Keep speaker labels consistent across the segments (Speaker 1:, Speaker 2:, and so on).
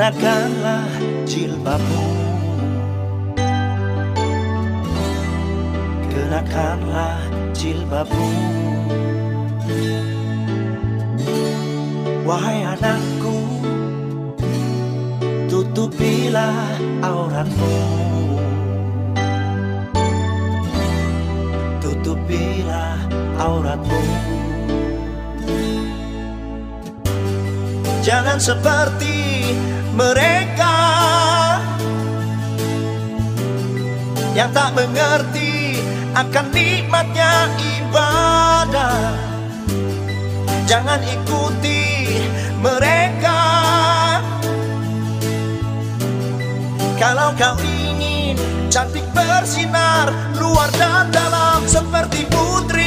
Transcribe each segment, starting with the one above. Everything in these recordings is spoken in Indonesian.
Speaker 1: kenakanlah jilbabmu. Kenakanlah jilbabmu. Wahai anakku Tutupilah auratmu. Tutupilah auratmu. Jangan seperti mereka Yang tak mengerti akan nikmatnya ibadah. Jangan ikuti mereka. Kalau kau ingin cantik bersinar Luar dan dalam seperti putri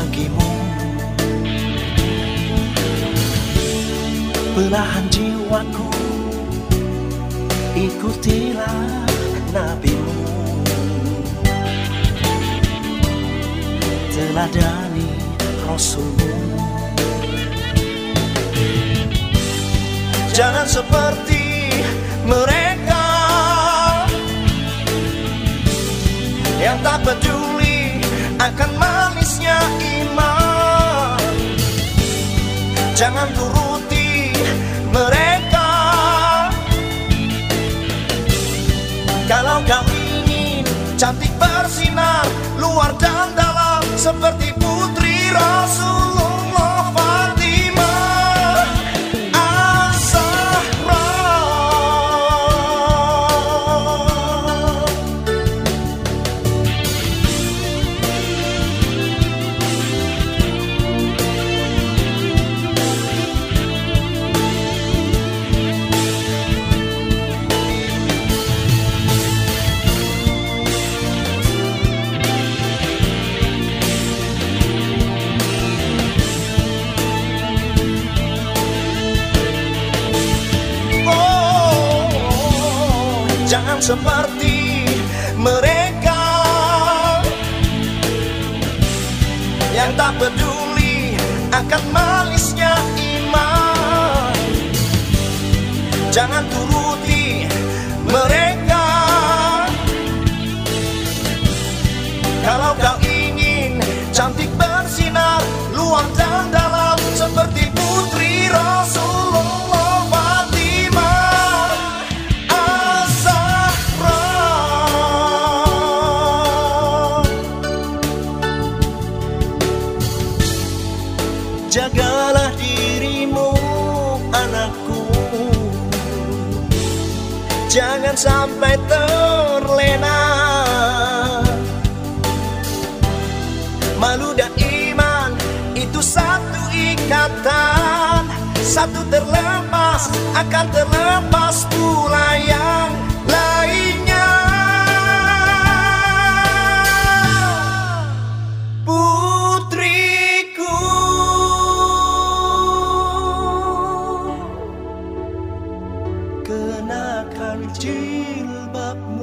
Speaker 1: bagimu. Belahan jiwaku Ikutilah nabimu. Teladani Rasulmu. Jangan seperti mereka Yang tak peduli akan manisnya Kalau kau ingin cantik bersinar Luar dan dalam seperti putri Rasulullah seperti mereka yang tak peduli akan manisnya iman. Jangan turuti mereka Jagalah dirimu anakku. Jangan sampai terlena. Malu dan iman itu satu ikatan. Satu terlepas akan terlepas Kenakan jilbabmu